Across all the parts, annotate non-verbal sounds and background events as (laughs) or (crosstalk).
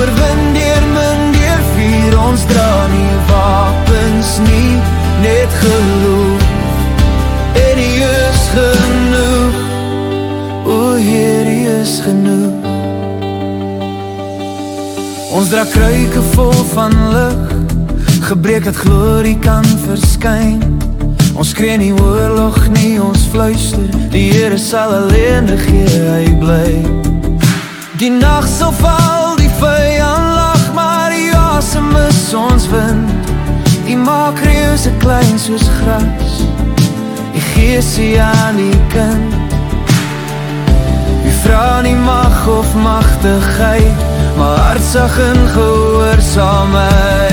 oorwin deur min deur vier ons dra nie wapens nie net geloof en hy is genoeg. O Heer hy is genoeg. Ons dra kruike vol van lig. Gebreek dat glorie kan verskyn. Ons skree nie oorlog nie, ons fluister. Die Here sal alleen regeer, hy bly. Die nag sal val, die die asem is ons wind. Die maak reus so klein soos gras. Die geesie aan die kind. Die vra nie mag of machtigheid Maar hartsag en gehoorzaamheid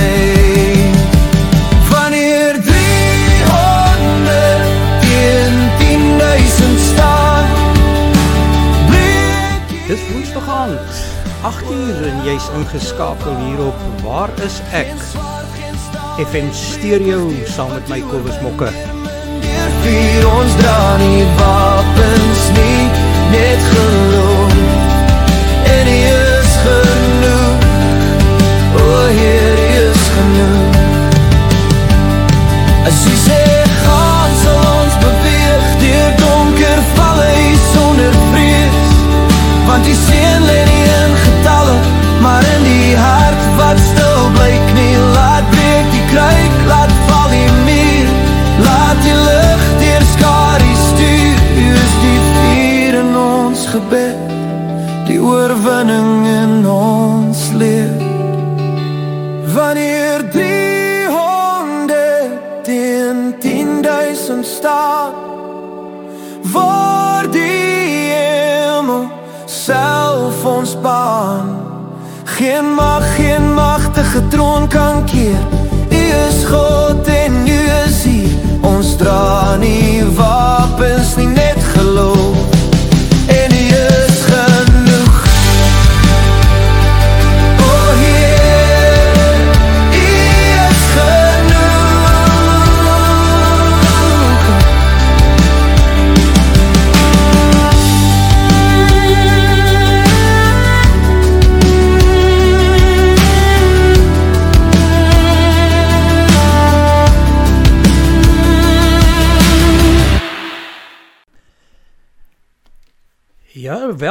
8 uur en jy's ingeskakel hier op Waar is ek? FM Stereo saam met my Kobus Mokke. Vir ons dra nie wapens nie, net geloof. En hy is genoeg. O Heer, hy is genoeg. As jy sê gaan sal ons beweeg deur donker valle sonder vrees want die seën lê nie in getalle maar in die hart wat stil bly kniel laat breek die kruik laat val die muur. Laat die lig deur skarie stuur. U is die vuur in ons gebed die oorwinning in ons leef wanneer machtige troon kan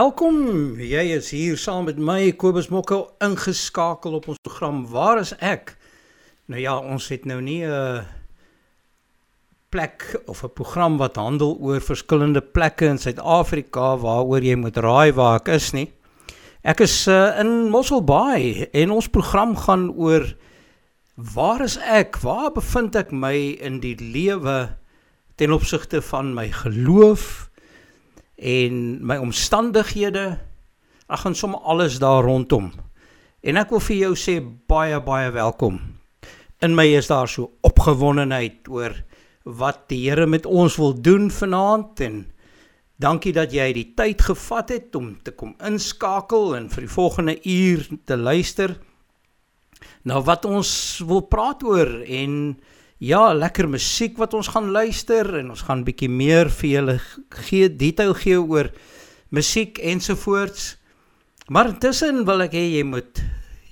welkom. Jy is hier saam met my Kobus Mokke ingeskakel op ons program Waar is ek? Nou ja, ons het nou nie 'n plek of 'n program wat handel oor verskillende plekke in Suid-Afrika waaroor jy moet raai waar ek is nie. Ek is uh, in Mossel Bay en ons program gaan oor waar is ek? Waar bevind ek my in die lewe ten opsigte van my geloof? En my omstandighede ek gaan sommer alles daar rondom. En ek wil vir jou sê baie baie welkom. In my is daar so opgewondenheid oor wat die Here met ons wil doen vanaand en dankie dat jy die tyd gevat het om te kom inskakel en vir die volgende uur te luister nou wat ons wil praat oor en ja, lekker musiek wat ons gaan luister en ons gaan bietjie meer vir julle gee detail gee oor musiek ensovoorts. Maar intussen wil ek hê jy moet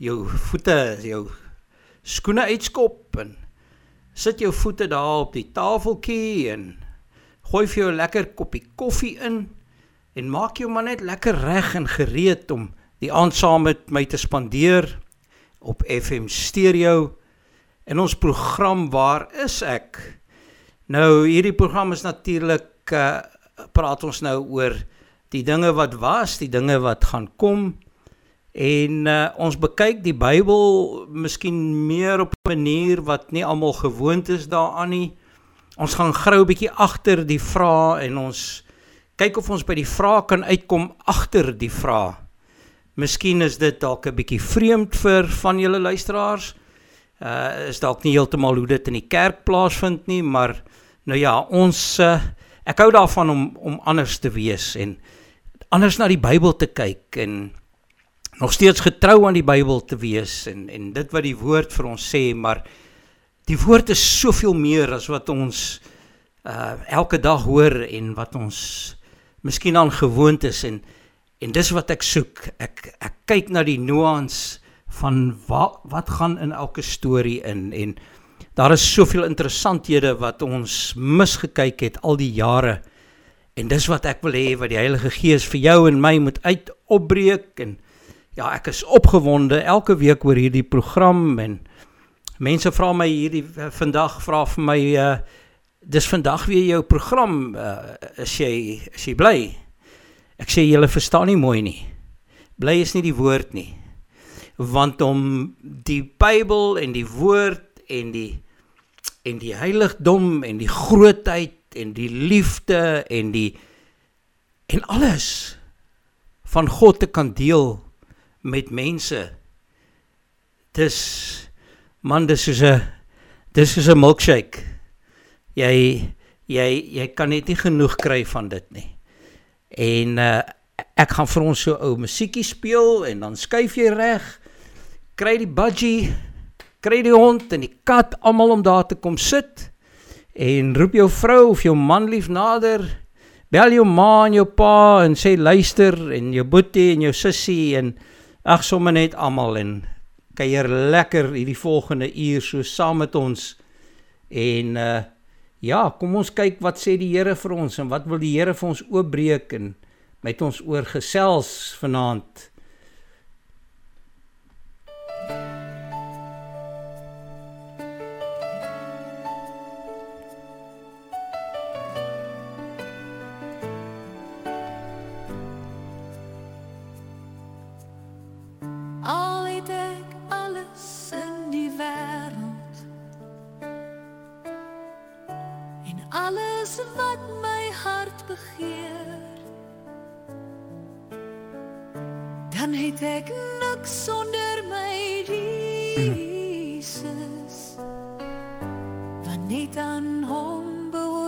jou voete, jou skoene uitskop en sit jou voete daar op die tafeltjie en gooi vir jou 'n lekker koppie koffie in en maak jou maar net lekker reg en gereed om die aand saam met my te spandeer op FM Stereo In ons program Waar is ek? Nou hierdie program is natuurlik uh, praat ons nou oor die dinge wat was, die dinge wat gaan kom en uh, ons bekyk die Bybel miskien meer op 'n manier wat nie almal gewoond is daaraan nie. Ons gaan grou 'n bietjie agter die vrae en ons kyk of ons by die vrae kan uitkom agter die vrae. Miskien is dit dalk 'n bietjie vreemd vir van julle luisteraars uh is dalk nie heeltemal hoe dit in die kerk plaasvind nie, maar nou ja, ons uh, ek hou daarvan om om anders te wees en anders na die Bybel te kyk en nog steeds getrou aan die Bybel te wees en en dit wat die woord vir ons sê, maar die woord is soveel meer as wat ons uh elke dag hoor en wat ons miskien aan gewoond is en en dis wat ek soek. Ek ek kyk na die nuance van wat wat gaan in elke storie in en daar is soveel interessanthede wat ons misgekyk het al die jare. En dis wat ek wil hê wat die Heilige Gees vir jou en my moet uit opbreek en ja, ek is opgewonde elke week oor hierdie program en mense vra my hierdie uh, vandag vra vir my uh dis vandag weer jou program uh, is jy is jy bly? Ek sê julle verstaan nie mooi nie. Bly is nie die woord nie. Want om die Bybel en die woord en die en die heiligdom en die grootheid en die liefde en die en alles van God te kan deel met mense. Dis man, dis soos 'n dis soos 'n milkshake. Jy jy jy kan net nie genoeg kry van dit nie. En uh, ek gaan vir ons so ou musiekie speel en dan skuif jy reg. Kry die budgie, kry die hond en die kat almal om daar te kom sit en roep jou vrou of jou man lief nader. Bel jou ma en jou pa en sê luister en jou boetie en jou sussie en ag sommer net almal en kuier lekker hierdie volgende uur so saam met ons. En uh ja, kom ons kyk wat sê die Here vir ons en wat wil die Here vir ons oopbreek en met ons oor gesels vanaand. alles wat my hart begeer. Dan het ek niks sonder my Jesus. Want net aan hom behoort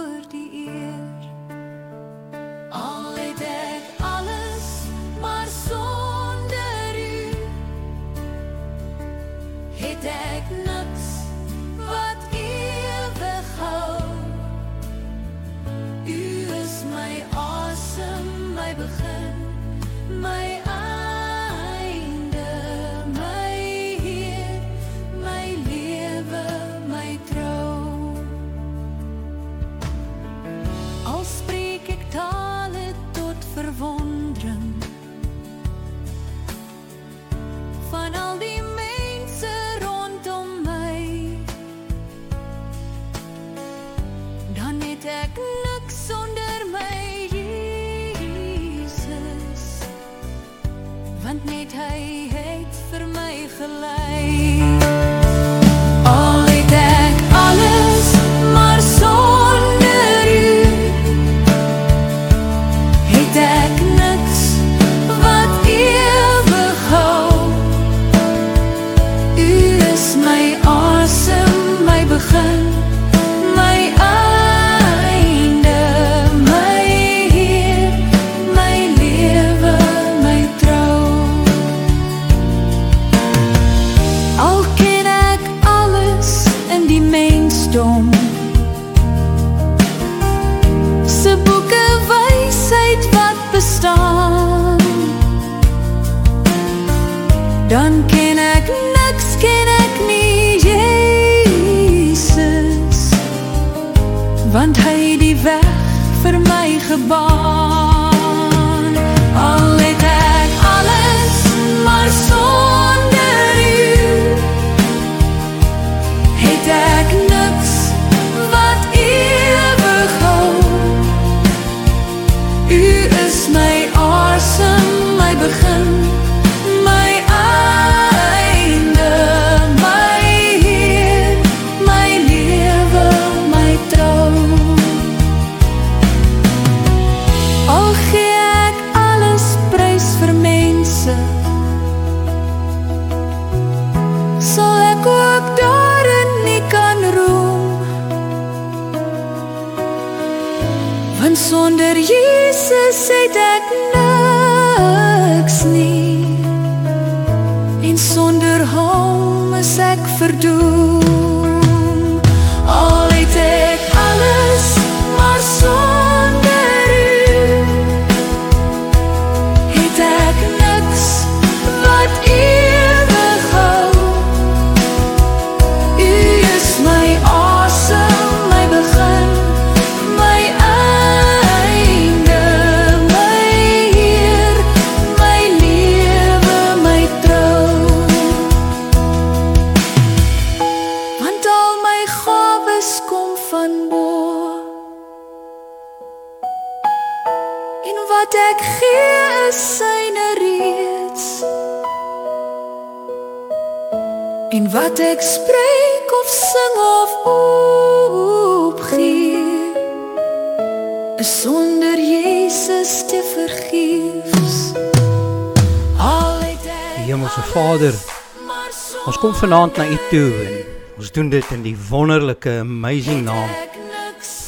vanaand na U toe en ons doen dit in die wonderlike amazing naam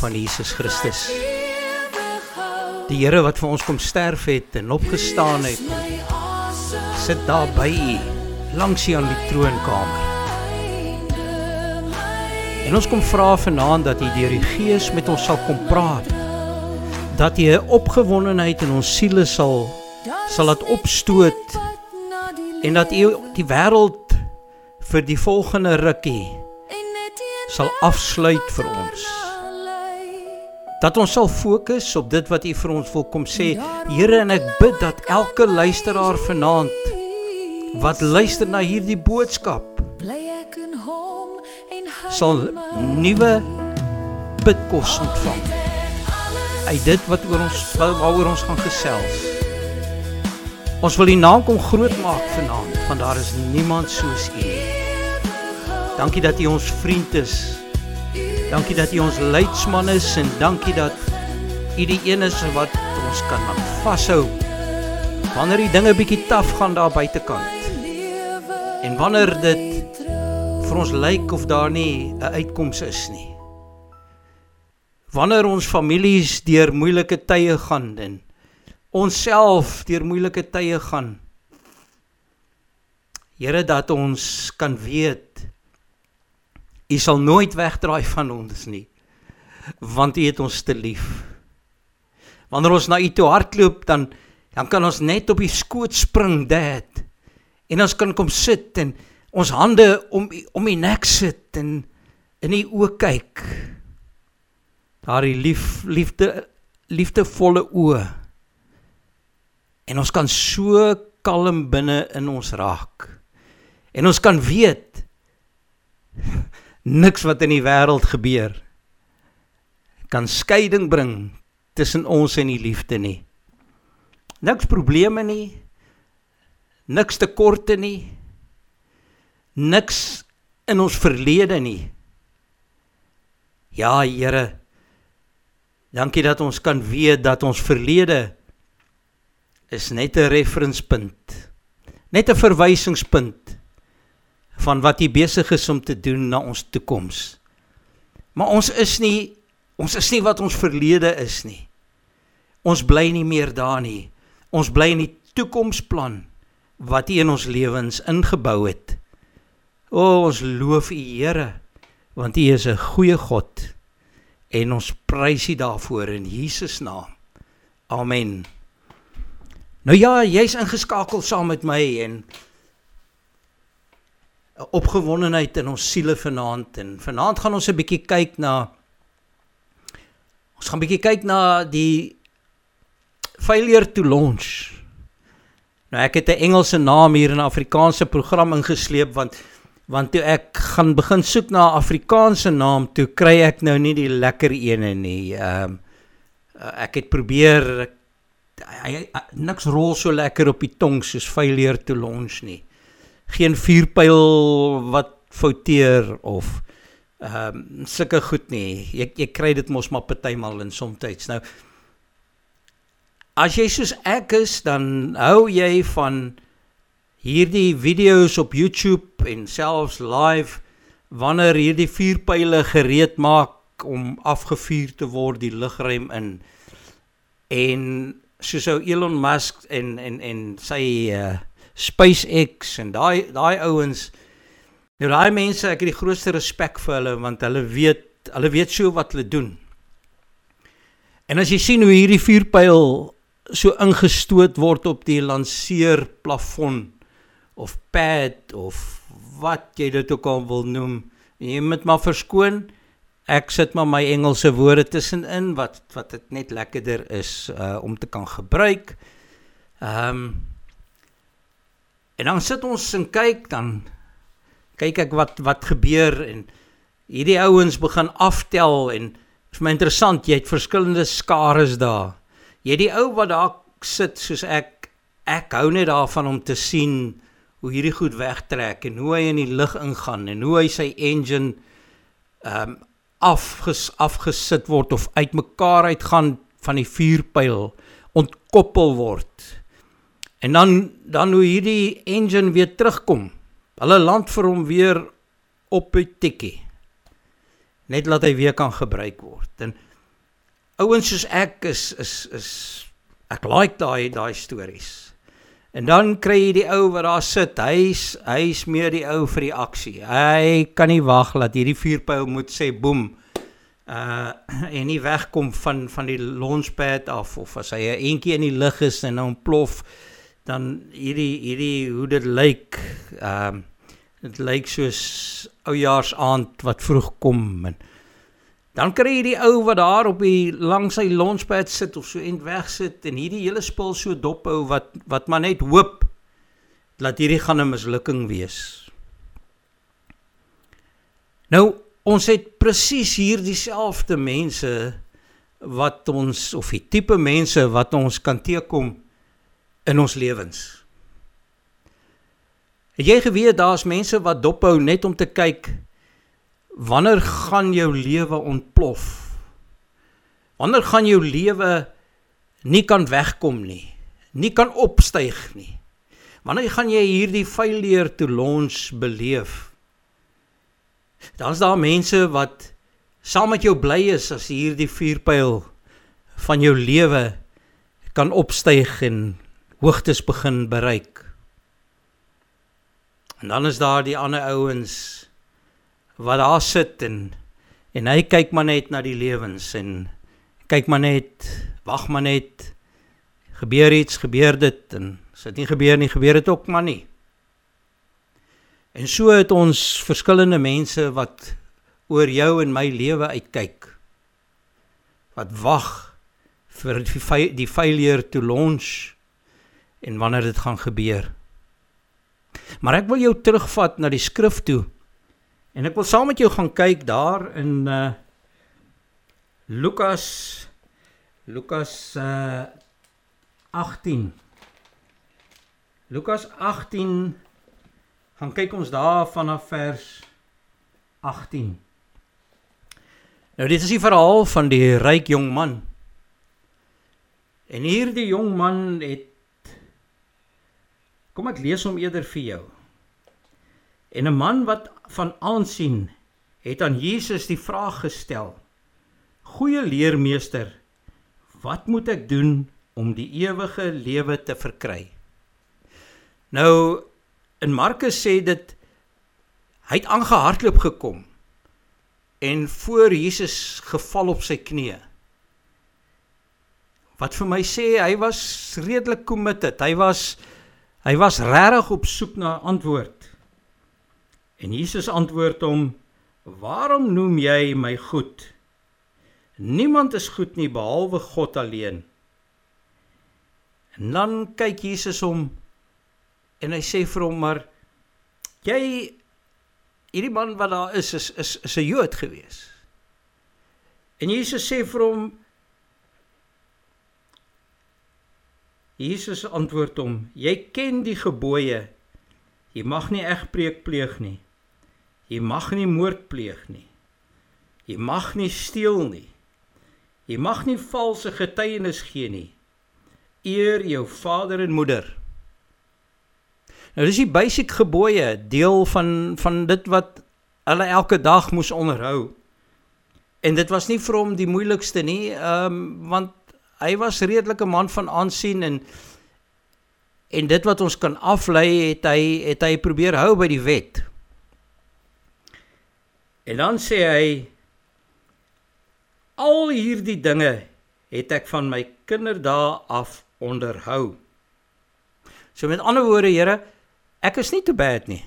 van Jesus Christus. Die Here wat vir ons kom sterf het en opgestaan het. Sit daar by U langs U aan die troonkamer. En ons kom vra vanaand dat U deur die Gees met ons sal kom praat. Dat U 'n opgewondenheid in ons siele sal sal laat opstoot en dat U die wêreld vir die volgende rukkie sal afsluit vir ons. Dat ons sal fokus op dit wat U vir ons wil kom sê. Here en ek bid dat elke luisteraar vanaand wat luister na hierdie boodskap sal nuwe bidkos ontvang. Uit dit wat oor ons waaroor ons gaan gesels. Ons wil U naam kom groot maak vanaand, want daar is niemand soos U nie. Dankie dat U ons vriend is. Dankie dat U ons leidsman is en dankie dat U die een is wat ons kan vashou wanneer die dinge bietjie taaf gaan daar buitekant. En wanneer dit vir ons lyk of daar nie 'n uitkoms is nie. Wanneer ons families deur moeilike tye gaan en onsself deur moeilike tye gaan. Here dat ons kan weet U sal nooit wegdraai van ons nie want U het ons te lief. Wanneer ons na U toe hardloop dan dan kan ons net op U skoot spring dad en ons kan kom sit en ons hande om om U nek sit en in U oë kyk. Daardie lief liefde liefdevolle oë En ons kan so kalm binne in ons raak. En ons kan weet niks wat in die wêreld gebeur kan skeiding bring tussen ons en die liefde nie. Niks probleme nie. Niks tekorte nie. Niks in ons verlede nie. Ja, Here. Dankie dat ons kan weet dat ons verlede is net 'n referenspunt. Net 'n verwysingspunt van wat hy besig is om te doen na ons toekoms. Maar ons is nie ons is nie wat ons verlede is nie. Ons bly nie meer daar nie. Ons bly in die toekomsplan wat hy in ons lewens ingebou het. O, ons loof U Here want U is 'n goeie God en ons prys U daarvoor in Jesus naam. Amen. Nou ja, jy's ingeskakel saam met my en opgewondenheid in ons siele vanaand en vanaand gaan ons 'n bietjie kyk na ons gaan bietjie kyk na die failure to launch. Nou ek het 'n Engelse naam hier in 'n Afrikaanse program ingesleep want want toe ek gaan begin soek na 'n Afrikaanse naam, toe kry ek nou nie die lekker ene nie. Ehm um, ek het probeer ek hy, hy niks rol so lekker op die tong soos failure to launch nie. Geen vuurpyl wat fouteer of ehm um, sulke goed nie. Jy jy kry dit mos maar partymal in soms. Nou as jy soos ek is, dan hou jy van hierdie video's op YouTube en selfs live wanneer hierdie vuurpyle gereed maak om afgevuur te word die lugruim in en soos ou Elon Musk en en en sy uh SpaceX en daai daai ouens nou daai mense ek het die grootste respek vir hulle want hulle weet hulle weet so wat hulle doen. En as jy sien hoe hierdie vuurpyl so ingestoot word op die lanseer plafon of pad of wat jy dit ook al wil noem, jy moet maar verskoon ek sit maar my Engelse woorde tussenin wat wat dit net lekkerder is uh om te kan gebruik. Ehm um, En dan sit ons en kyk dan kyk ek wat wat gebeur en hierdie ouens begin aftel en is my interessant, jy het verskillende skares daar. Jy het die ou wat daar sit soos ek ek hou net daarvan om te sien hoe hierdie goed wegtrek en hoe hy in die lug ingaan en hoe hy sy engine ehm um, afges, afgesit word of uitmekaar uitgaan van die vuurpyl ontkoppel word. En dan dan hoe hierdie engine weer terugkom. Hulle land vir hom weer op 'n tikkie. Net laat hy weer kan gebruik word. En ouens soos ek is is is ek like daai daai stories. En dan kry jy die ou wat daar sit. Hy's hy's meer die ou vir die aksie. Hy kan nie wag dat hierdie vuurpyl moet sê boem. Uh (clears throat) en nie wegkom van van die launchpad af of as hy 'n entjie in die lug is en dan plof dan hierdie hierdie hoe dit lyk. Ehm uh, dit lyk soos oujaarsaand wat vroeg kom en Dan kry jy die ou wat daar op die langs sy launchpad sit of so end weg sit en hierdie hele spul so dophou wat wat maar net hoop dat hierdie gaan 'n mislukking wees. Nou ons het presies hier dieselfde mense wat ons of die tipe mense wat ons kan teekom in ons lewens. Het jy geweet daar's mense wat dophou net om te kyk wanneer gaan jou lewe ontplof? Wanneer gaan jou lewe nie kan wegkom nie, nie kan opstyg nie? Wanneer gaan jy hierdie failure to launch beleef? Dan's daar mense wat saam met jou bly is as hierdie vuurpyl van jou lewe kan opstyg en hoogtes begin bereik. En dan is daar die ander ouens wat daar sit en en hy kyk maar net na die lewens en kyk maar net, wag maar net. Gebeur iets, gebeur dit en as dit nie gebeur nie, gebeur dit ook maar nie. En so het ons verskillende mense wat oor jou en my lewe uitkyk. Wat wag vir die, failure to launch en wanneer dit gaan gebeur. Maar ek wil jou terugvat na die skrif toe En ek wil saam met jou gaan kyk daar in uh Lukas Lukas uh 18 Lukas 18 gaan kyk ons daar vanaf vers 18 Nou dit is die verhaal van die ryk jong man. En hierdie jong man het Kom ek lees hom eerder vir jou En 'n man wat van aansien het aan Jesus die vraag gestel: Goeie leermeester, wat moet ek doen om die ewige lewe te verkry? Nou in Markus sê dit hy het aangehardloop gekom en voor Jesus geval op sy knieë. Wat vir my sê hy was redelik committed. Hy was hy was regtig op soek na antwoord. En Jesus antwoord hom: "Waarom noem jy my goed? Niemand is goed nie behalwe God alleen." En dan kyk Jesus hom en hy sê vir hom: "Maar jy hierdie man wat daar is is is, is 'n Jood gewees." En Jesus sê vir hom Jesus antwoord hom: "Jy ken die gebooie. Jy mag nie egbreek pleeg nie." Jy mag nie moord pleeg nie. Jy mag nie steel nie. Jy mag nie valse getuienis gee nie. Eer jou vader en moeder. Nou dis die basiese gebooie, deel van van dit wat hulle elke dag moes onderhou. En dit was nie vir hom die moeilikste nie, ehm um, want hy was redelike man van aansien en en dit wat ons kan aflei het hy het hy probeer hou by die wet. En dan sê hy al hierdie dinge het ek van my kinderdae af onderhou. So met ander woorde, Here, ek is nie te bad nie.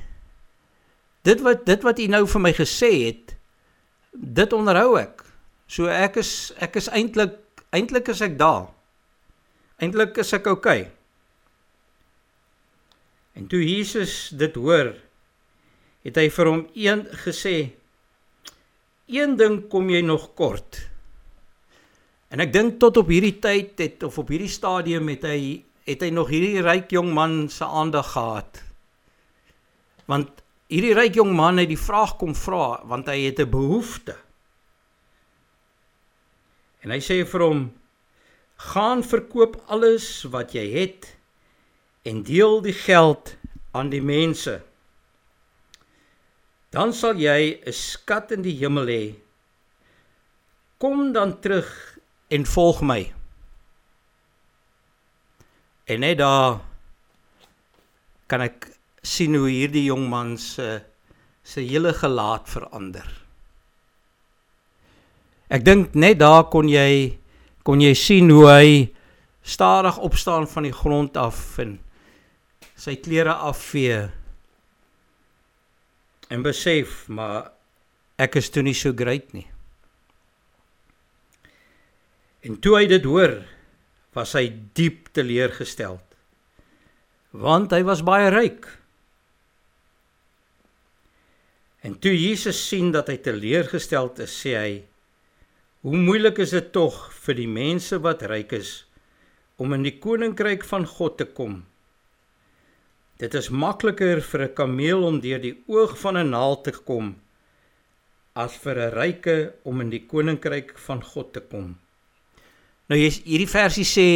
Dit wat dit wat U nou vir my gesê het, dit onderhou ek. So ek is ek is eintlik eintlik is ek daar. Eintlik is ek oukei. Okay. En toe Jesus dit hoor, het hy vir hom een gesê een ding kom jy nog kort. En ek dink tot op hierdie tyd het of op hierdie stadium het hy het hy nog hierdie ryk jong man se aandag gehad. Want hierdie ryk jong man het die vraag kom vra want hy het 'n behoefte. En hy sê vir hom: "Gaan verkoop alles wat jy het en deel die geld aan die mense." dan sal jy 'n skat in die hemel hê. Kom dan terug en volg my. En net daar kan ek sien hoe hierdie jong man se se hele gelaat verander. Ek dink net daar kon jy kon jy sien hoe hy stadig opstaan van die grond af en sy klere afvee en besef maar ek is toe nie so great nie. En toe hy dit hoor, was hy diep teleurgestel. Want hy was baie ryk. En toe Jesus sien dat hy teleurgestel is, sê hy: "Hoe moeilik is dit tog vir die mense wat ryk is om in die koninkryk van God te kom?" Dit is makliker vir 'n kameel om deur die oog van 'n naald te kom as vir 'n ryke om in die koninkryk van God te kom. Nou jy hierdie versie sê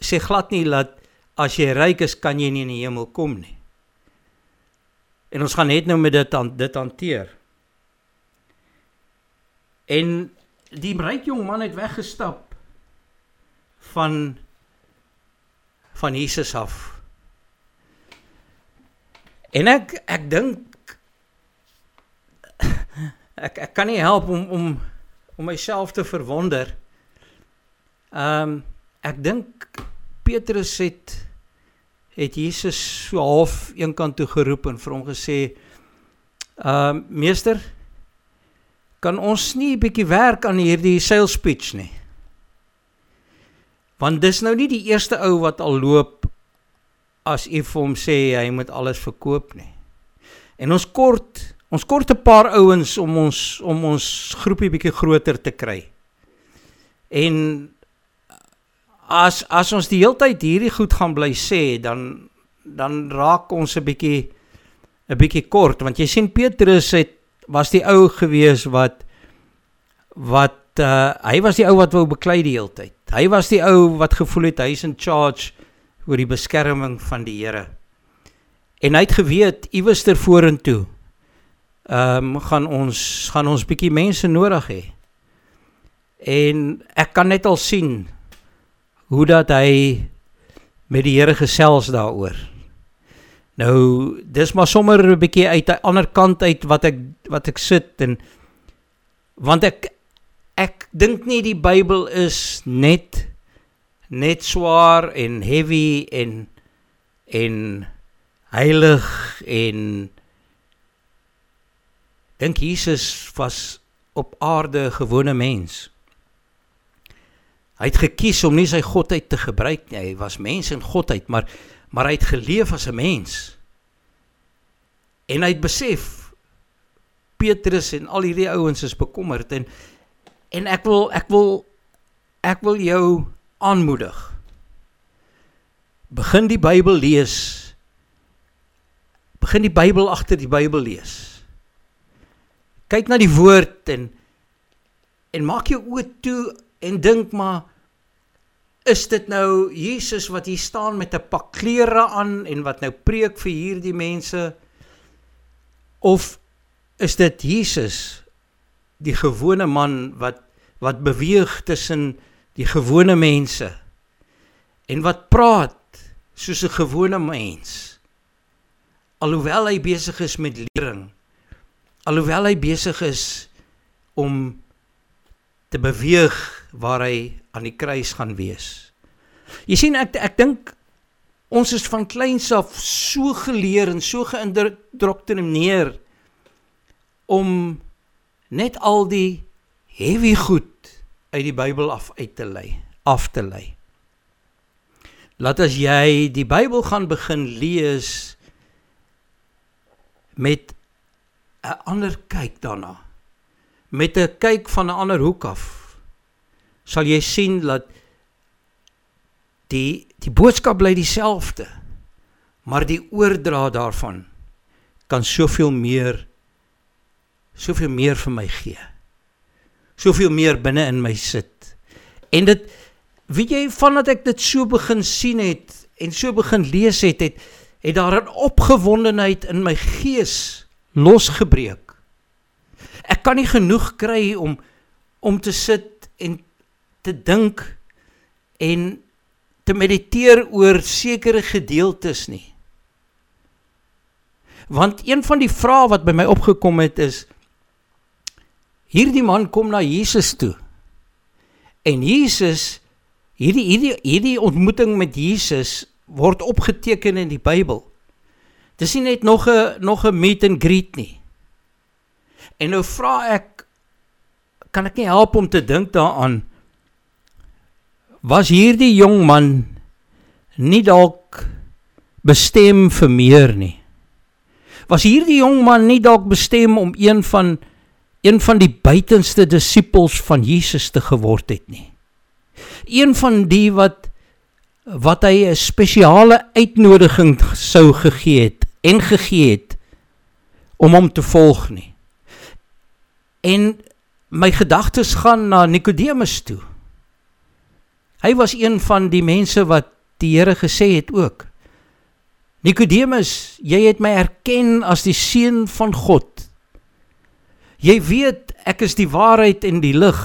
sê glad nie dat as jy ryk is kan jy nie in die hemel kom nie. En ons gaan net nou met dit aan dit hanteer. En die ryk jong man het weggestap van van Jesus af. En ek ek dink ek ek kan nie help om om om myself te verwonder. Ehm um, ek dink Petrus het het Jesus so half eenkant toe geroep en vir hom gesê ehm um, meester kan ons nie 'n bietjie werk aan hierdie sales pitch nie. Want dis nou nie die eerste ou wat al loop as u vir hom sê hy moet alles verkoop nie. En ons kort ons kort 'n paar ouens om ons om ons groepie bietjie groter te kry. En as as ons die hele tyd hierdie goed gaan bly sê dan dan raak ons 'n bietjie 'n bietjie kort want jy sien Petrus het was die ou gewees wat wat uh, hy was die ou wat wou beklei die hele tyd. Hy was die ou wat gevoel het hy's in charge oor die beskerming van die Here. En hy het geweet iewers ter vorentoe ehm um, gaan ons gaan ons bietjie mense nodig hê. En ek kan net al sien hoe dat hy met die Here gesels daaroor. Nou, dis maar sommer 'n bietjie uit 'n ander kant uit wat ek wat ek sit en want ek ek dink nie die Bybel is net net swaar en heavy en en heilig en dink Jesus was op aarde 'n gewone mens. Hy het gekies om nie sy godheid te gebruik nie. Hy was mens en godheid, maar maar hy het geleef as 'n mens. En hy het besef Petrus en al hierdie ouens is bekommerd en en ek wil ek wil ek wil jou aanmoedig. Begin die Bybel lees. Begin die Bybel agter die Bybel lees. Kyk na die woord en en maak jou oë toe en dink maar is dit nou Jesus wat hier staan met 'n pak klere aan en wat nou preek vir hierdie mense of is dit Jesus die gewone man wat wat beweeg tussen die gewone mense en wat praat soos 'n gewone mens. Alhoewel hy besig is met lering alhoewel hy besig is om te beweeg waar hy aan die kruis gaan wees. Jy sien ek ek dink ons is van kleins af so geleer en so geïndoktrineer om net al die heavy goed uit die Bybel af uit te lei, af te lei. Laat as jy die Bybel gaan begin lees met 'n ander kyk daarna. met 'n kyk van 'n ander hoek af sal jy sien dat die die boodskap bly dieselfde maar die oordra daarvan kan soveel meer soveel meer vir my gee. Soveel meer binne in my sit. En dit weet jy vandat ek dit so begin sien het en so begin lees het het het daar 'n opgewondenheid in my gees losgebreek. Ek kan nie genoeg kry om om te sit en te dink en te mediteer oor sekere gedeeltes nie. Want een van die vrae wat by my opgekom het is hierdie man kom na Jesus toe. En Jesus hierdie hierdie hierdie ontmoeting met Jesus word opgeteken in die Bybel. Dis nie net nog 'n nog 'n meet and greet nie. En nou vra ek kan ek nie help om te dink daaraan was hierdie jong man nie dalk bestem vir meer nie. Was hierdie jong man nie dalk bestem om een van een van die buitenste disippels van Jesus te geword het nie. Een van die wat wat hy 'n spesiale uitnodiging sou gegee het en gegee het om hom te volg nie. En my gedagtes gaan na Nikodemus toe. Hy was een van die mense wat die Here gesê het ook. Nikodemus, jy het my erken as die seun van God. Jy weet ek is die waarheid en die lig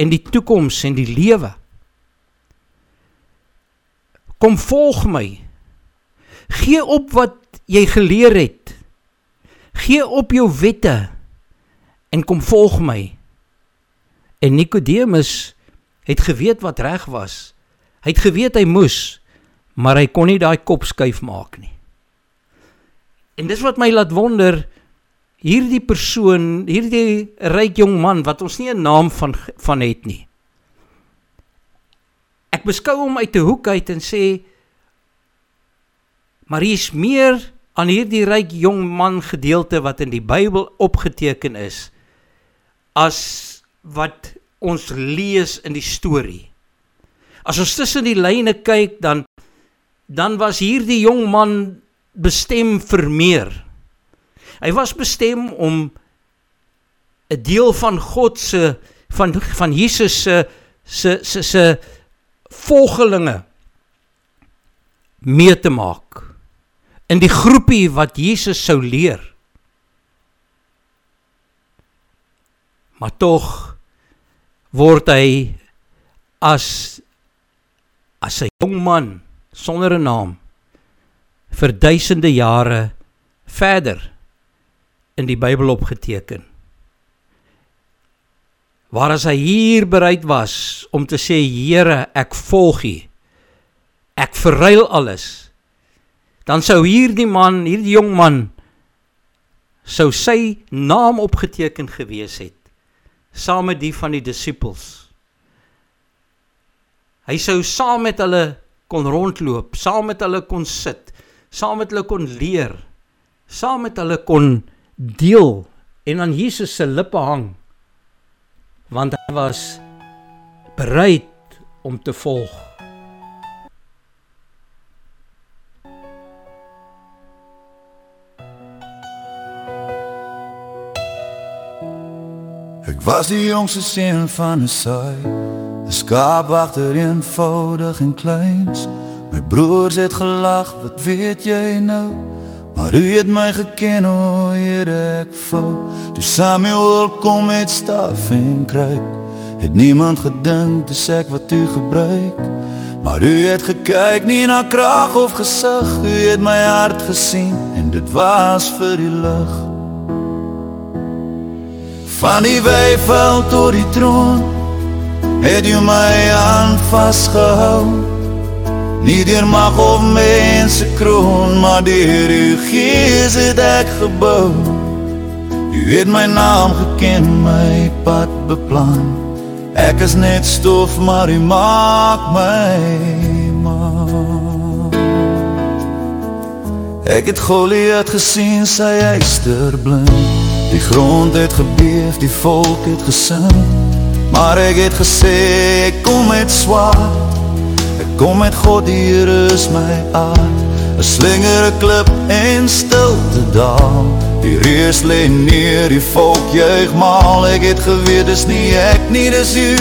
en die toekoms en die lewe. Kom volg my. Gee op wat jy geleer het. Gee op jou wette en kom volg my. En Nikodemus het geweet wat reg was. Hy het geweet hy moes, maar hy kon nie daai kop skuif maak nie. En dis wat my laat wonder hierdie persoon, hierdie ryk jong man wat ons nie 'n naam van van het nie. Ek beskou hom uit 'n hoek uit en sê maar hier is meer aan hierdie ryk jong man gedeelte wat in die Bybel opgeteken is as wat ons lees in die storie. As ons tussen die lyne kyk dan dan was hierdie jong man bestem vir meer. Hy was bestem om 'n deel van God se van van Jesus se se se se volgelinge mee te maak in die groepie wat Jesus sou leer. Maar tog word hy as as 'n jong man sonder 'n naam vir duisende jare verder in die Bybel opgeteken. Waar as hy hier bereid was om te sê Here, ek volg U. Ek verruil alles. Dan sou hierdie man, hierdie jong man sou sy naam opgeteken gewees het saam met die van die disippels. Hy sou saam met hulle kon rondloop, saam met hulle kon sit, saam met hulle kon leer, saam met hulle kon deel en aan Jesus se lippe hang want hy was bereid om te volg. Ek was die jongste seun van 'n saai, 'n skaap agter eenvoudig en kleins. My broers het gelag, wat weet jy nou? Maar u het my geken, o Here, ek val. Toe Samuel kom met staf en kruik, het niemand gedink dis ek wat u gebruik. Maar u het gekyk nie na krag of gesig, u het my hart gesien en dit was vir die lig. Van die weefel tot die troon, het u my aan vasgehou. Nie deur mag of mense kroon, maar deur u gees het ek gebou. U het my naam geken, my pad beplan. Ek is net stof, maar u maak my man. Ek het Goliat gesien, sy eyster blind. Die grond het gebeef, die volk het gesing Maar ek het gesê, ek kom met swaard kom met God, Heer is my aard. Een slinger, een klip en stilte daal. Die reus leen neer, die volk juig maal. Ek het geweet, dis nie ek nie, dis u.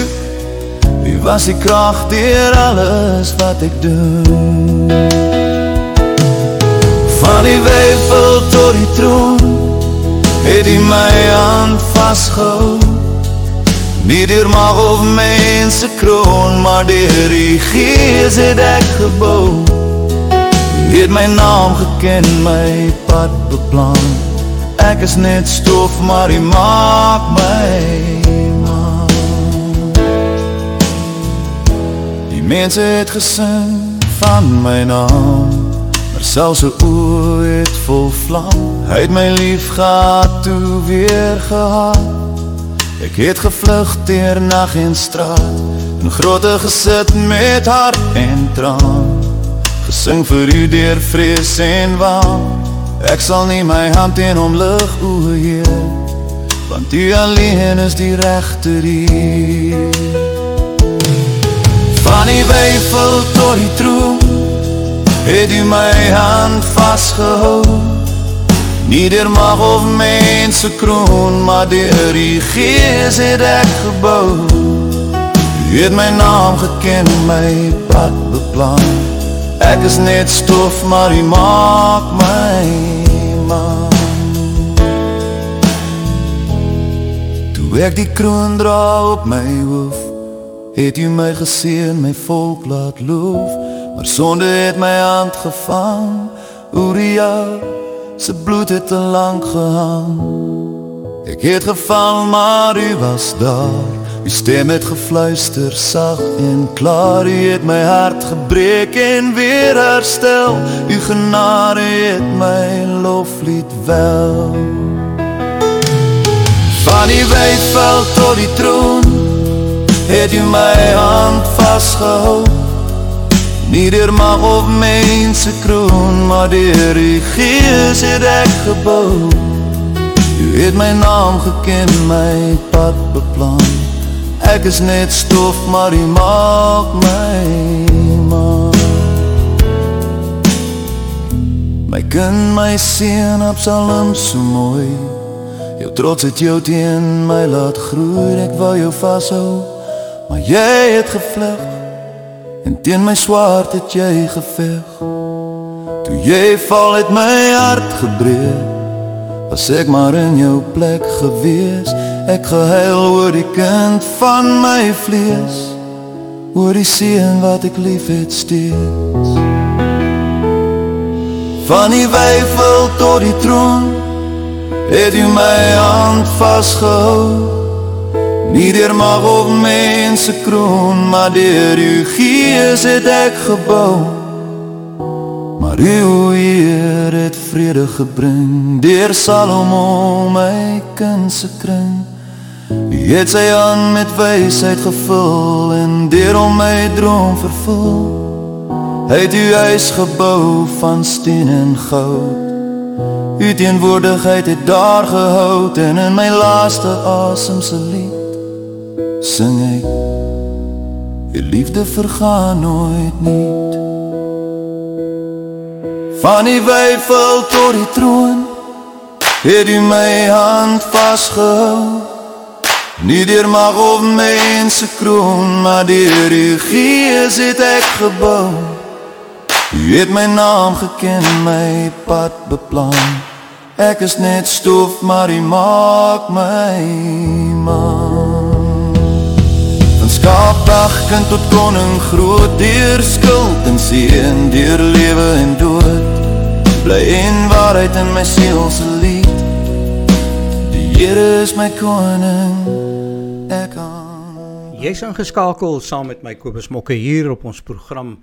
Wie was die kracht dier alles wat ek doen. Van die weefel tot die troon Het die my hand vastgehoud Nie dier mag of mense kroon Maar dier die gees het ek gebouw Die het my naam geken, my pad beplan? Ek is net stof, maar die maak my man Die mense het gesing van my naam Maar selfs een oor het vol vlam. Hy het my lief gehad, toe weer gehad Ek het gevlucht dier nacht en straat In grote gesit met hart en traan. Gesing vir u dier vrees en waan Ek sal nie my hand in omlig oeheer Want u alleen is die rechter hier Van die weifel tot die troon Het u my hand vastgehoud Nie dier mag of mense kroon, maar dier die gees het ek gebouw. U het my naam geken, my pad beplan. Ek is net stof, maar u maak my man. Toe ek die kroon dra op my hoof, het u my geseen, my volk laat loof, maar sonde het my hand gevang, oor Sy bloed het te lang gehang. Ek het geval maar u was daar. U stem het gefluister sag en klaar. U het my hart gebreek en weer herstel. U genade het my loflied wel. Van die weidveld tot die troon Het u my hand vastgehoud Nie dier mag of mense kroon, maar dier die gees het ek gebouw. U het my naam geken, my pad beplan. Ek is net stof, maar u maak my man. My kind, my sien, Absalom so mooi. Jou trots het jou teen my laat groei, ek wou jou vasthou, maar jy het gevlucht. En teen my swaard het jy geveg Toe jy val het my hart gebreek. Was ek maar in jou plek gewees. Ek gehuil oor die kind van my vlees. Oor die sien wat ek lief het steeds. Van die weifel tot die troon Het jy my hand vastgehoud Nie dier mag of mense kroon, maar dier u gees het ek gebouw. Maar u Heer het vrede gebring, dier Salomo my kindse kring. U het sy hand met weisheid gevul, en dier om my droom vervul. Hy het u huis gebouw van steen en goud. U teenwoordigheid het daar gehoud, en in my laaste asemse lied sing ek Die liefde vergaan nooit niet. Van die weifel tot die troon Het u my hand vastgehou Nie dier mag of mense kroon Maar dier u gees het ek gebouw U het my naam geken, my pad beplan. Ek is net stof, maar u maak my man Skaapdag kind tot koning groot Deur skuld en sien, deur lewe en dood. Bly in waarheid in my seelse lied. Die Heere is my koning Ek aan Jy is ingeskakel saam met my Kobus Mokke hier op ons program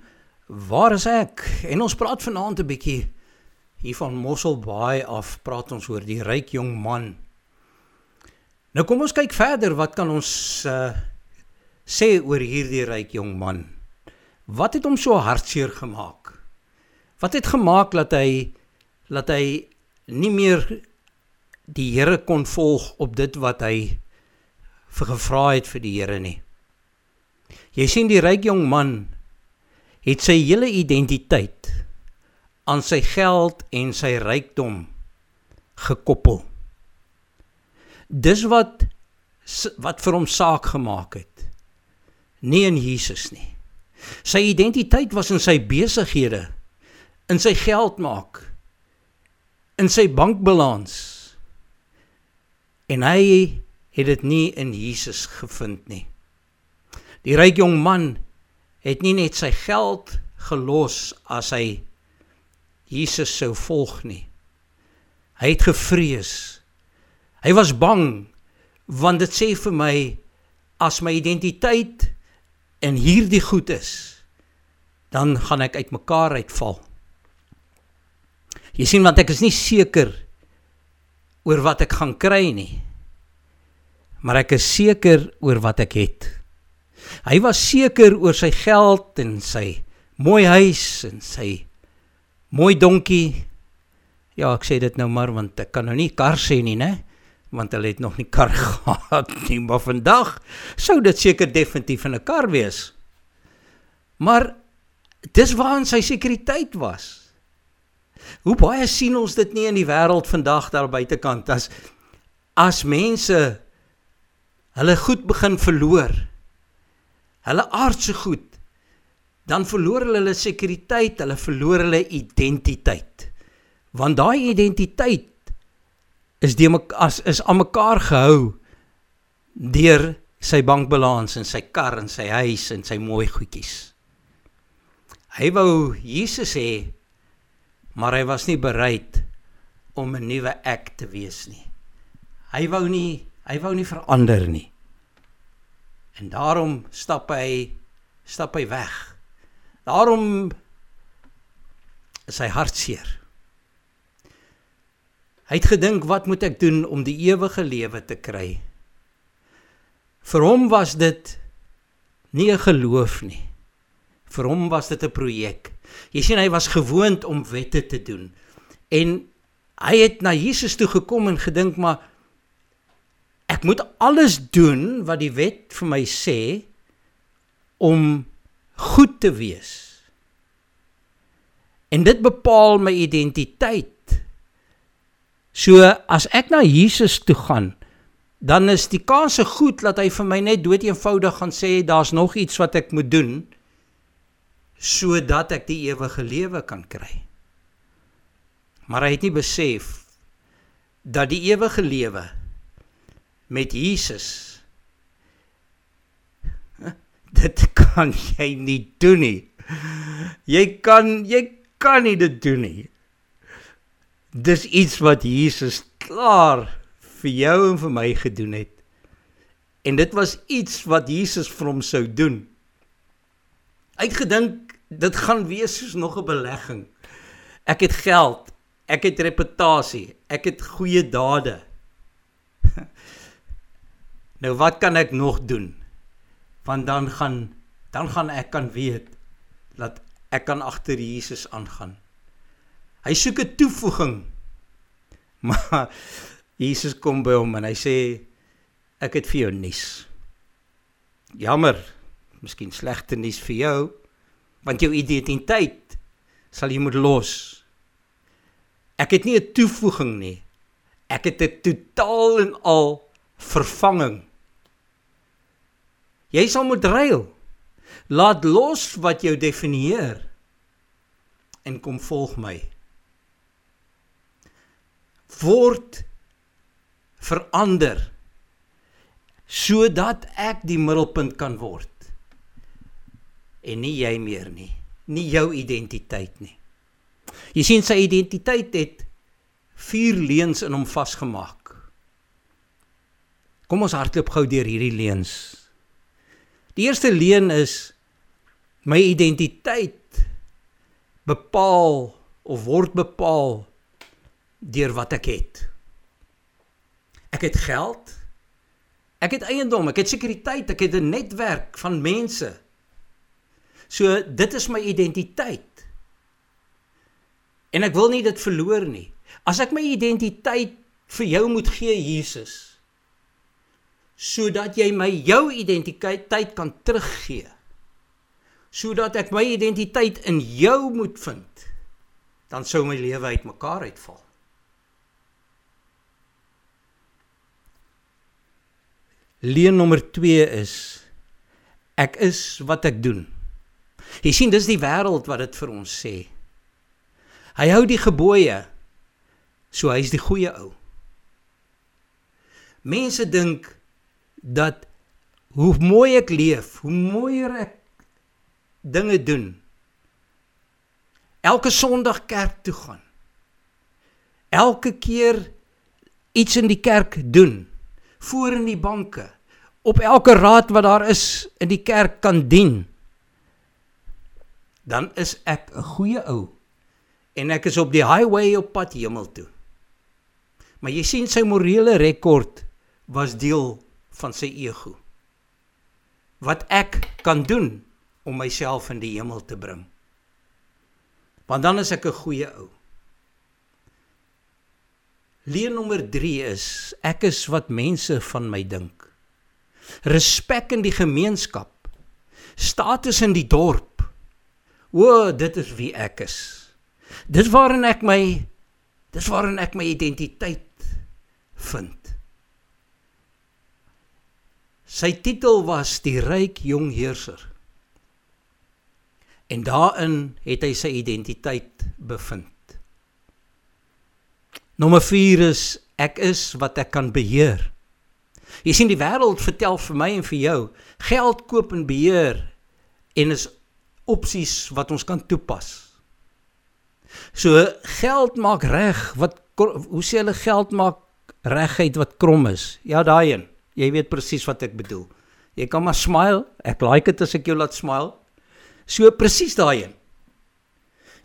Waar is ek? En ons praat vanavond een bykie hier van Mosselbaai af Praat ons oor die ryk jong man. Nou kom ons kyk verder, wat kan ons uh, sê oor hierdie ryk jong man? Wat het hom so hartseer gemaak? Wat het gemaak dat hy dat hy nie meer die Here kon volg op dit wat hy vir gevra het vir die Here nie. Jy sien die ryk jong man het sy hele identiteit aan sy geld en sy rykdom gekoppel. Dis wat wat vir hom saak gemaak het. Nie in Jesus nie. Sy identiteit was in sy besighede, in sy geld maak, in sy bankbalans. En hy het dit nie in Jesus gevind nie. Die ryk jong man het nie net sy geld gelos as hy Jesus sou volg nie. Hy het gevrees. Hy was bang want dit sê vir my as my identiteit in hierdie goed is, dan gaan ek uitmekaar uitval. Jy sien want ek is nie seker oor wat ek gaan kry nie. Maar ek is seker oor wat ek het. Hy was seker oor sy geld en sy mooi huis en sy mooi donkie. Ja, ek sê dit nou maar want ek kan nou nie kar sê nie, né? Want hulle het nog nie kar (laughs) gehad nie, maar vandag sou dit seker definitief 'n kar wees. Maar dis waar sy sekuriteit was. Hoe baie sien ons dit nie in die wêreld vandag daar buitekant as as mense hulle goed begin verloor. Hulle aardse goed. Dan verloor hulle hulle sekuriteit, hulle verloor hulle identiteit. Want daai identiteit is die as is aan mekaar gehou deur sy bankbalans en sy kar en sy huis en sy mooi goedjies. Hy wou Jesus hê, maar hy was nie bereid om 'n nuwe ek te wees nie. Hy wou nie Hy wou nie verander nie. En daarom stap hy stap hy weg. Daarom is hy hartseer. Hy het gedink wat moet ek doen om die ewige lewe te kry? Vir hom was dit nie 'n geloof nie. Vir hom was dit 'n projek. Jy sien hy was gewoond om wette te doen. En hy het na Jesus toe gekom en gedink maar Ek moet alles doen wat die wet vir my sê om goed te wees. En dit bepaal my identiteit. So as ek na Jesus toe gaan, dan is die kans se goed dat hy vir my net dood eenvoudig gaan sê daar's nog iets wat ek moet doen sodat ek die ewige lewe kan kry. Maar hy het nie besef dat die ewige lewe met Jesus. Dit kan jy nie doen nie. Jy kan jy kan nie dit doen nie. Dis iets wat Jesus klaar vir jou en vir my gedoen het. En dit was iets wat Jesus vir hom sou doen. Hy het gedink dit gaan wees soos nog 'n belegging. Ek het geld, ek het reputasie, ek het goeie dade. (laughs) Nou wat kan ek nog doen? Want dan gaan dan gaan ek kan weet dat ek kan agter Jesus aangaan. Hy soek 'n toevoeging. (laughs) Maar Jesus kom by hom en hy sê ek het vir jou nuus. Jammer, miskien slegte nuus vir jou, want jou identiteit sal jy moet los. Ek het nie 'n toevoeging nie. Ek het 'n totaal en al vervanging. Jy sal moet ruil. Laat los wat jou definieer en kom volg my. Word verander sodat ek die middelpunt kan word. En nie jy meer nie, nie jou identiteit nie. Jy sien sy identiteit het vier leuns in hom vasgemaak. Kom ons hardloop gou deur hierdie leuns. Die eerste leen is my identiteit bepaal of word bepaal deur wat ek het. Ek het geld. Ek het eiendom, ek het sekuriteit, ek het 'n netwerk van mense. So dit is my identiteit. En ek wil nie dit verloor nie. As ek my identiteit vir jou moet gee Jesus sodat jy my jou identiteit kan teruggee sodat ek my identiteit in jou moet vind dan sou my lewe uitmekaar uitval Leen nommer 2 is ek is wat ek doen Jy sien dis die wêreld wat dit vir ons sê Hy hou die gebooie so hy's die goeie ou Mense dink dat hoe mooi ek leef, hoe mooier ek dinge doen. Elke Sondag kerk toe gaan. Elke keer iets in die kerk doen. Voor in die banke. Op elke raad wat daar is in die kerk kan dien. Dan is ek 'n goeie ou en ek is op die highway op pad hemel toe. Maar jy sien sy morele rekord was deel van sy ego. Wat ek kan doen om myself in die hemel te bring. Want dan is ek 'n goeie ou. Leer nommer 3 is ek is wat mense van my dink. Respek in die gemeenskap. Status in die dorp. O, dit is wie ek is. Dis waarin ek my dis waarin ek my identiteit vind. Sy titel was die ryk jong heerser. En daarin het hy sy identiteit bevind. Nommer 4 is ek is wat ek kan beheer. Jy sien die wêreld vertel vir my en vir jou, geld koop en beheer en is opsies wat ons kan toepas. So geld maak reg wat hoe sê hulle geld maak regheid wat krom is. Ja daai een. Jy weet presies wat ek bedoel. Jy kan maar smile. Ek like dit as ek jou laat smile. So presies daai een.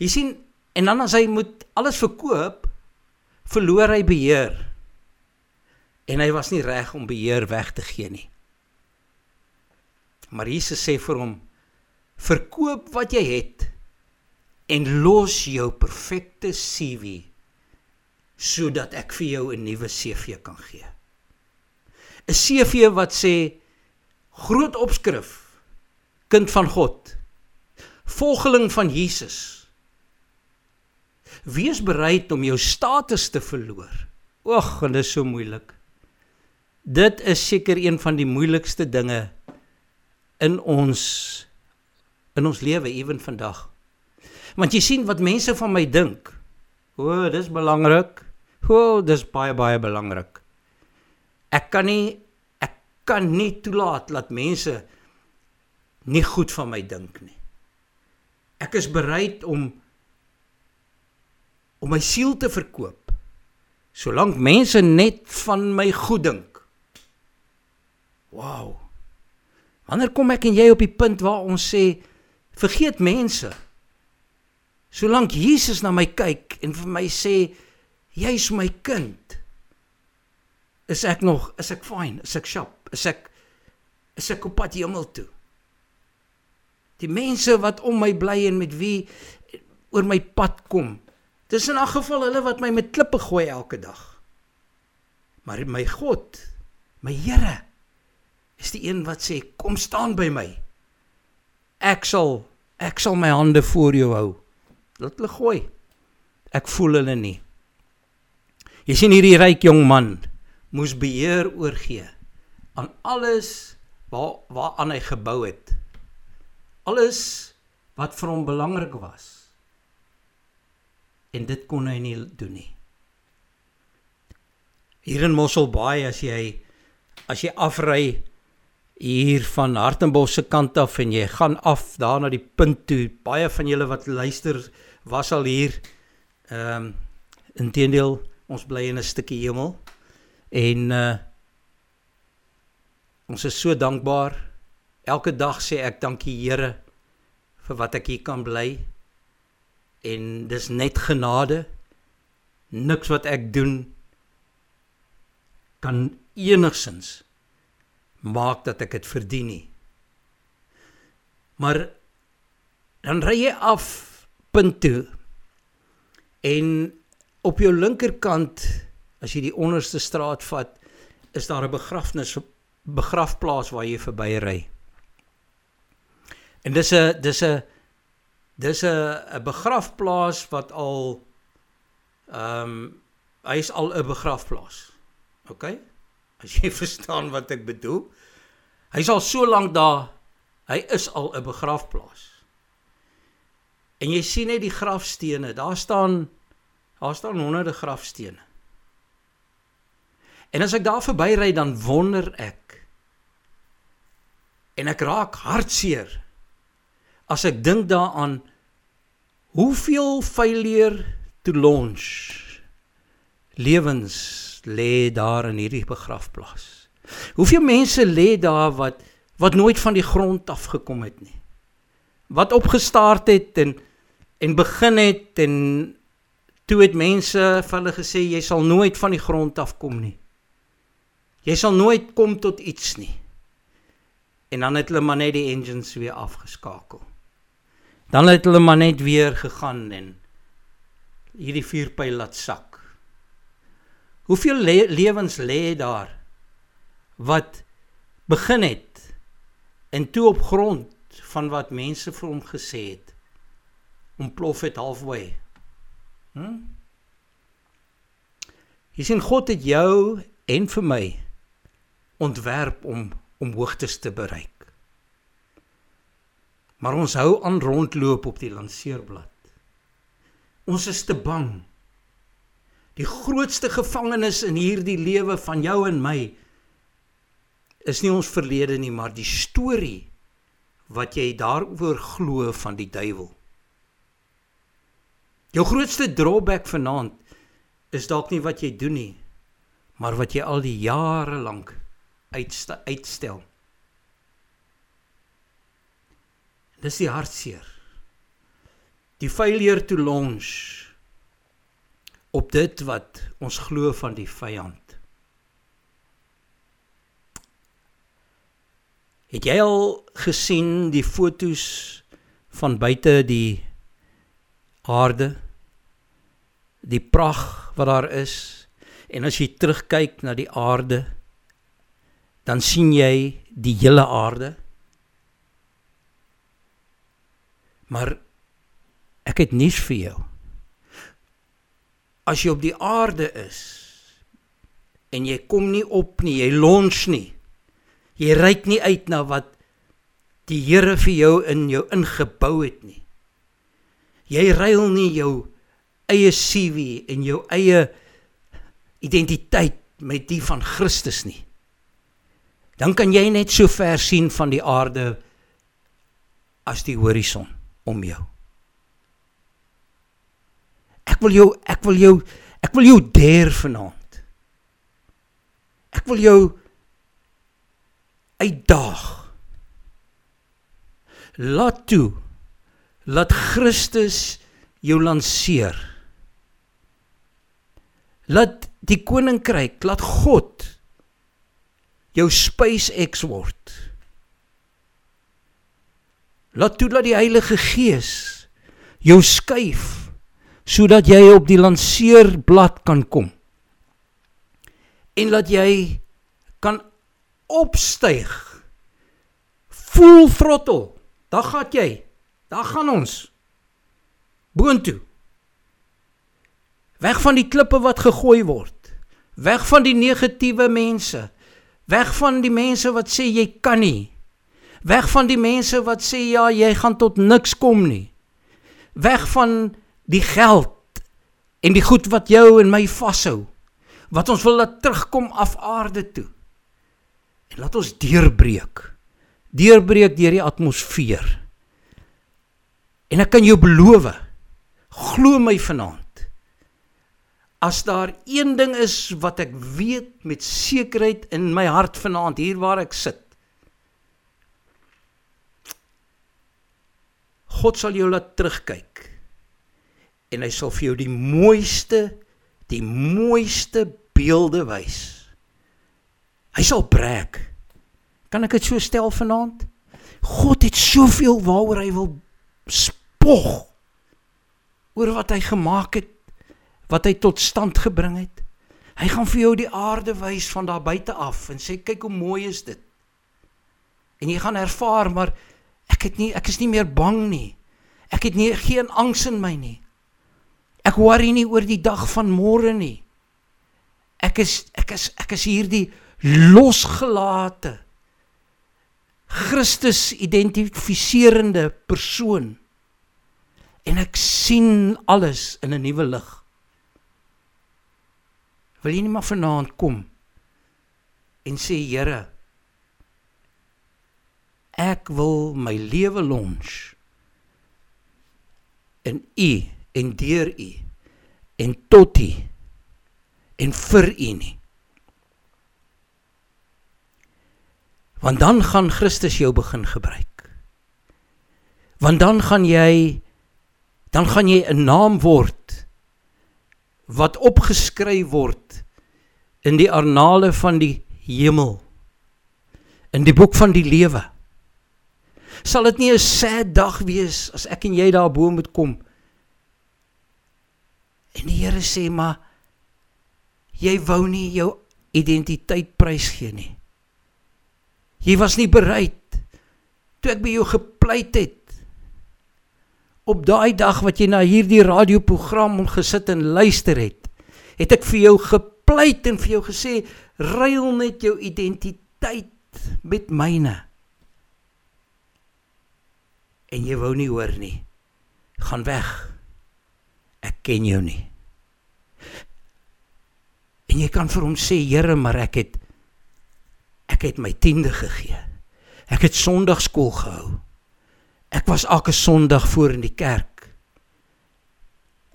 Jy sien en dan as hy moet alles verkoop, verloor hy beheer. En hy was nie reg om beheer weg te gee nie. Maar Jesus sê vir hom: "Verkoop wat jy het en los jou perfekte CV sodat ek vir jou 'n nuwe CV kan gee." 'n CV wat sê groot opskrif kind van God volgeling van Jesus wees bereid om jou status te verloor ag dit is so moeilik dit is seker een van die moeilikste dinge in ons in ons lewe ewen vandag want jy sien wat mense van my dink o dis belangrik o dis baie baie belangrik Ek kan nie ek kan nie toelaat dat mense nie goed van my dink nie. Ek is bereid om om my siel te verkoop solank mense net van my goed dink. Wow. Wanneer kom ek en jy op die punt waar ons sê vergeet mense. Solank Jesus na my kyk en vir my sê jy's my kind. Is ek nog is ek fyn is ek sharp? Is ek is ek op pad hemel toe? Die mense wat om my bly en met wie oor my pad kom dis in 'n geval hulle wat my met klippe gooi elke dag. Maar my God my Here is die een wat sê kom staan by my ek sal ek sal my hande voor jou hou laat hulle gooi ek voel hulle nie jy sien hierdie ryk jong man moes beheer oorgee aan alles waar waaraan hy gebou het. Alles wat vir hom belangrik was. En dit kon hy nie doen nie. Hier in Mosselbaai as jy as jy afry hier van Hartenbos se kant af en jy gaan af daar na die punt toe, baie van julle wat luister was al hier. Ehm um, intedeel ons bly in 'n stukkie hemel. En uh ons is so dankbaar. Elke dag sê ek dankie Here vir wat ek hier kan bly. En dis net genade. Niks wat ek doen kan enigsins maak dat ek dit verdien nie. Maar dan ry jy af punt toe en op jou linkerkant as jy die onderste straat vat, is daar 'n begrafnis begrafplaas waar jy verby ry. En dis 'n dis 'n dis 'n 'n begrafplaas wat al ehm um, hy is al 'n begrafplaas. OK? As jy (laughs) verstaan wat ek bedoel. Hy's al so lank daar. Hy is al 'n begrafplaas. En jy sien net die grafstene. Daar staan daar staan honderde grafstene. En as ek daar verbyry dan wonder ek en ek raak hartseer as ek dink daaraan hoeveel failure to launch lewens lê daar in hierdie begrafplaas. Hoeveel mense lê daar wat wat nooit van die grond af gekom het nie. Wat opgestaar het en en begin het en toe het mense vir hulle gesê jy sal nooit van die grond af kom nie. Jy sal nooit kom tot iets nie. En dan het hulle maar net die engines weer afgeskakel. Dan het hulle maar net weer gegaan en hierdie vuurpyl laat sak. Hoeveel le lewens lê daar wat begin het en toe op grond van wat mense vir hom gesê het ontplof het halfway. Hm? Jy sien God het jou en vir my ontwerp om om hoogtes te bereik. Maar ons hou aan rondloop op die lanceerblad. Ons is te bang. Die grootste gevangenis in hierdie lewe van jou en my is nie ons verlede nie, maar die storie wat jy daaroor glo van die duiwel. Jou grootste drawback vanaand is dalk nie wat jy doen nie, maar wat jy al die jare lank uitstel. Dis die hartseer. Die failure to launch op dit wat ons glo van die vyand. Het jy al gesien die fotos van buite die aarde? Die pragt wat daar is? En as jy terugkyk na die aarde dan sien jy die hele aarde. Maar ek het nuus vir jou as jy op die aarde is en jy kom nie op nie jy lons nie jy reik nie uit na wat die Here vir jou in jou ingebou het nie Jy ruil nie jou eie CV en jou eie identiteit met die van Christus nie. Dan kan jy net so ver sien van die aarde as die horison om jou. Ek wil jou ek wil jou ek wil jou deur vanaand. Ek wil jou uitdaag. Laat toe laat Christus jou lanceer. Laat die koninkryk, laat God jou SpaceX word. Laat toe dat die Heilige Gees jou skuif sodat jy op die lanceerblad kan kom. En laat jy kan opstyg. Full throttle. Daar gaan jy. Daar gaan ons boontoe. Weg van die klippe wat gegooi word. Weg van die negatiewe mense. Weg van die mense wat sê jy kan nie. Weg van die mense wat sê ja, jy gaan tot niks kom nie. Weg van die geld en die goed wat jou en my vashou. Wat ons wil laat terugkom af aarde toe. En laat ons deurbreek. Deurbreek deur die atmosfeer. En ek kan jou beloof, glo my vanaand. As daar een ding is wat ek weet met sekerheid in my hart vanaand hier waar ek sit. God sal jou laat terugkyk. En hy sal vir jou die mooiste die mooiste beelde wys. Hy sal breek. Kan ek dit so stel vanaand? God het soveel waaroor hy wil spog oor wat hy gemaak het, wat hy tot stand gebring het. Hy gaan vir jou die aarde wys van daar buite af en sê kyk hoe mooi is dit. En jy gaan ervaar maar ek het nie ek is nie meer bang nie. Ek het nie geen angs in my nie. Ek worry nie oor die dag van môre nie. Ek is ek is ek is hierdie losgelate Christus identifiserende persoon. En ek sien alles in 'n nuwe lig. Wil jy nie maar vanaand kom en sê Here ek wil my lewe lons in u en deur u en tot u en vir u nie. Want dan gaan Christus jou begin gebruik. Want dan gaan jy dan gaan jy 'n naam word wat opgeskryf word in die annale van die hemel in die boek van die lewe. Sal dit nie 'n sad dag wees as ek en jy daar bo moet kom en die Here sê maar jy wou nie jou identiteit prysgee nie jy was nie bereid toe ek by jou gepleit het op daai dag wat jy na hierdie radioprogram gesit en luister het, het ek vir jou gepleit en vir jou gesê ruil net jou identiteit met myne. En jy wou nie hoor nie. Gaan weg. Ek ken jou nie. En jy kan vir hom sê, Here, maar ek het ek het my tiende gegee. Ek het Sondagskool gehou. Ek was elke Sondag voor in die kerk.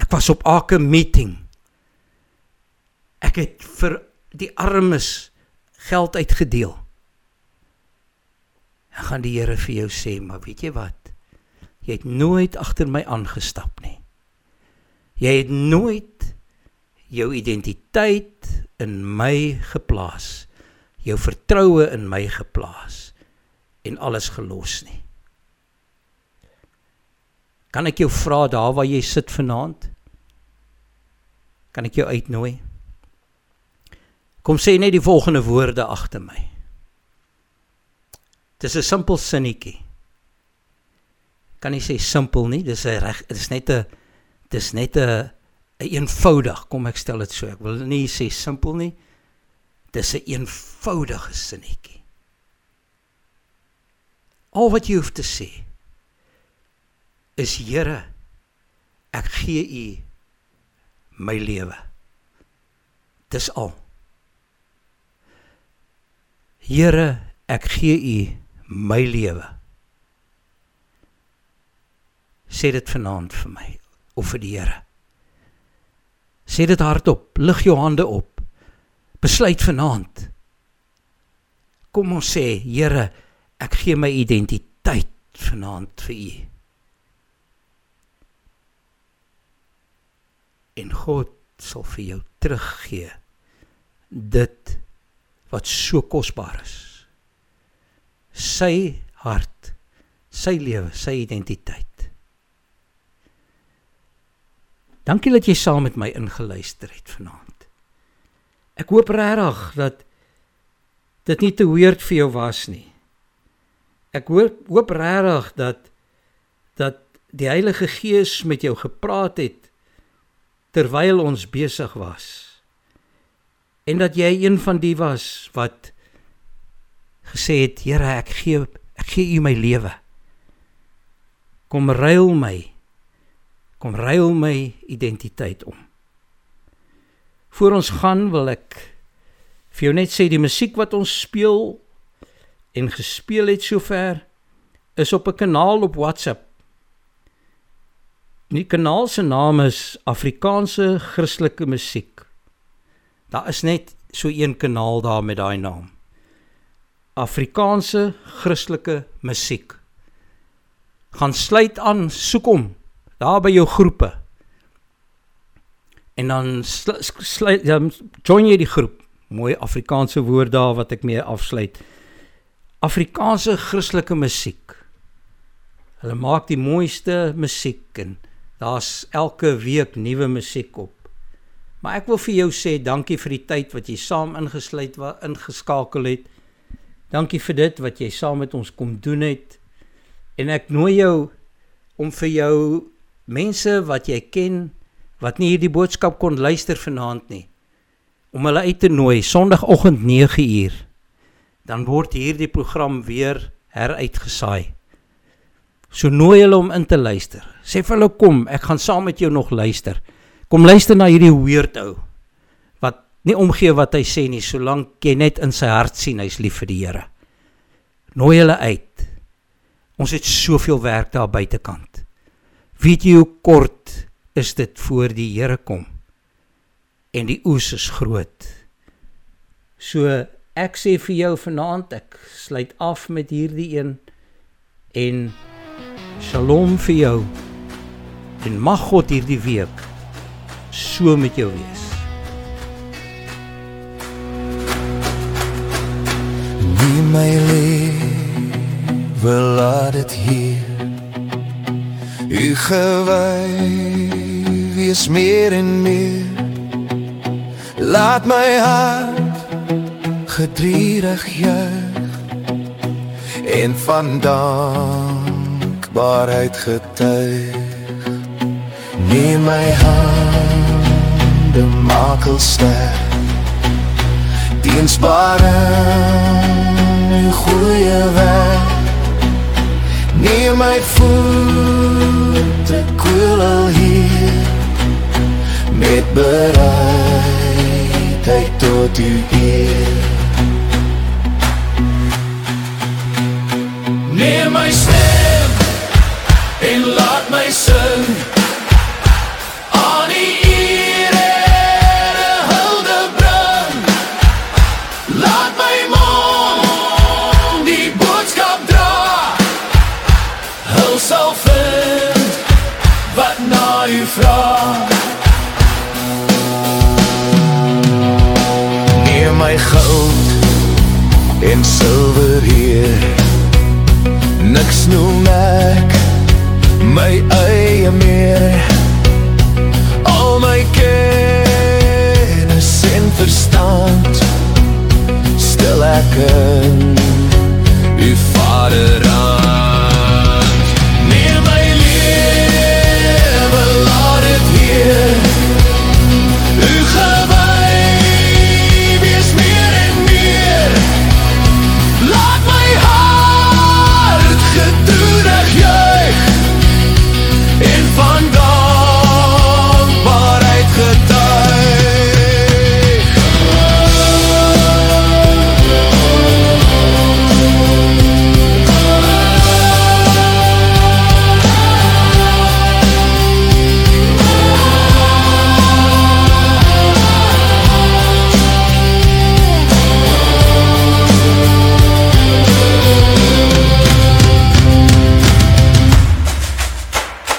Ek was op elke meeting. Ek het vir die armes geld uitgedeel. En gaan die Here vir jou sê, maar weet jy wat? Jy het nooit agter my aangestap nie. Jy het nooit jou identiteit in my geplaas. Jou vertroue in my geplaas en alles gelos nie. Kan ek jou vra daar waar jy sit vanaand? Kan ek jou uitnooi? Kom sê net die volgende woorde agter my. Dis 'n simpel sinnetjie. Kan nie sê simpel nie, dis 'n reg, dis net 'n dis net 'n een eenvoudig, kom ek stel dit so. Ek wil nie sê simpel nie. Dis 'n een eenvoudige sinnetjie. Al wat jy hoef te sê is Here ek gee u my lewe dis al Here ek gee u my lewe sê dit vanaand vir my of vir die Here. Sê dit hardop lig jou hande op. Besluit vanaand. Kom ons sê Here ek gee my identiteit vanaand vir u. En God sal vir jou teruggee dit wat so kosbaar is. Sy hart sy lewe sy identiteit dankie dat jy saam met my ingeluister het vanaand ek hoop regtig dat dit nie te weird vir jou was nie ek hoop hoop regtig dat dat die Heilige Gees met jou gepraat het terwyl ons besig was. En dat jy een van die was wat gesê het, Here, ek gee ek gee U my lewe. Kom ruil my. Kom ruil my identiteit om. Voor ons gaan wil ek vir jou net sê die musiek wat ons speel en gespeel het sover is op 'n kanaal op WhatsApp Die kanaal se naam is Afrikaanse Christelike Musiek. Daar is net so een kanaal daar met daai naam. Afrikaanse Christelike Musiek. Gaan sluit aan, soek hom daar by jou groepe. En dan sluit dan join jy die groep. Mooi Afrikaanse woord daar wat ek mee afsluit. Afrikaanse Christelike Musiek. Hulle maak die mooiste musiek en Daar's elke week nuwe musiek op. Maar ek wil vir jou sê dankie vir die tyd wat jy saam ingesluit was ingeskakel het. Dankie vir dit wat jy saam met ons kom doen het. En ek nooi jou om vir jou mense wat jy ken wat nie hierdie boodskap kon luister vanaand nie om hulle uit te nooi Sondagoggend 9uur. Dan word hierdie program weer heruitgesaai. So nooi hulle om in te luister. Sê vir hulle kom, ek gaan saam met jou nog luister. Kom luister na hierdie weird ou wat nie omgee wat hy sê nie, solank jy net in sy hart sien hy's lief vir die Here. Nooi hulle uit. Ons het soveel werk daar buitekant. Weet jy hoe kort is dit voor die Here kom? En die oes is groot. So ek sê vir jou vanaand, ek sluit af met hierdie een en Shalom vir jou. En mag God hierdie week so met jou wees. Nie my lewe laat dit hier. U gewy wees meer en meer. Laat my hart gedrierig juig en vandankbaarheid getuig. Neem my hand de makelster Diensbare goeie weg Neem my voete koel al hier Met bereidheid tot u eer. Neem my silwer hier niks noem ek my eie meer. Al my kennis en verstand stel ek in. U vader